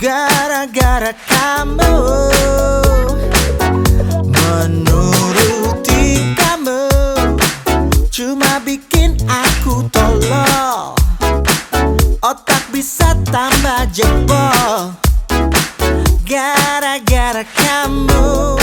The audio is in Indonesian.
Gara-gara kamu Menuruti kamu Cuma bikin aku tolol. Otak bisa tambah jebol. Gara-gara kamu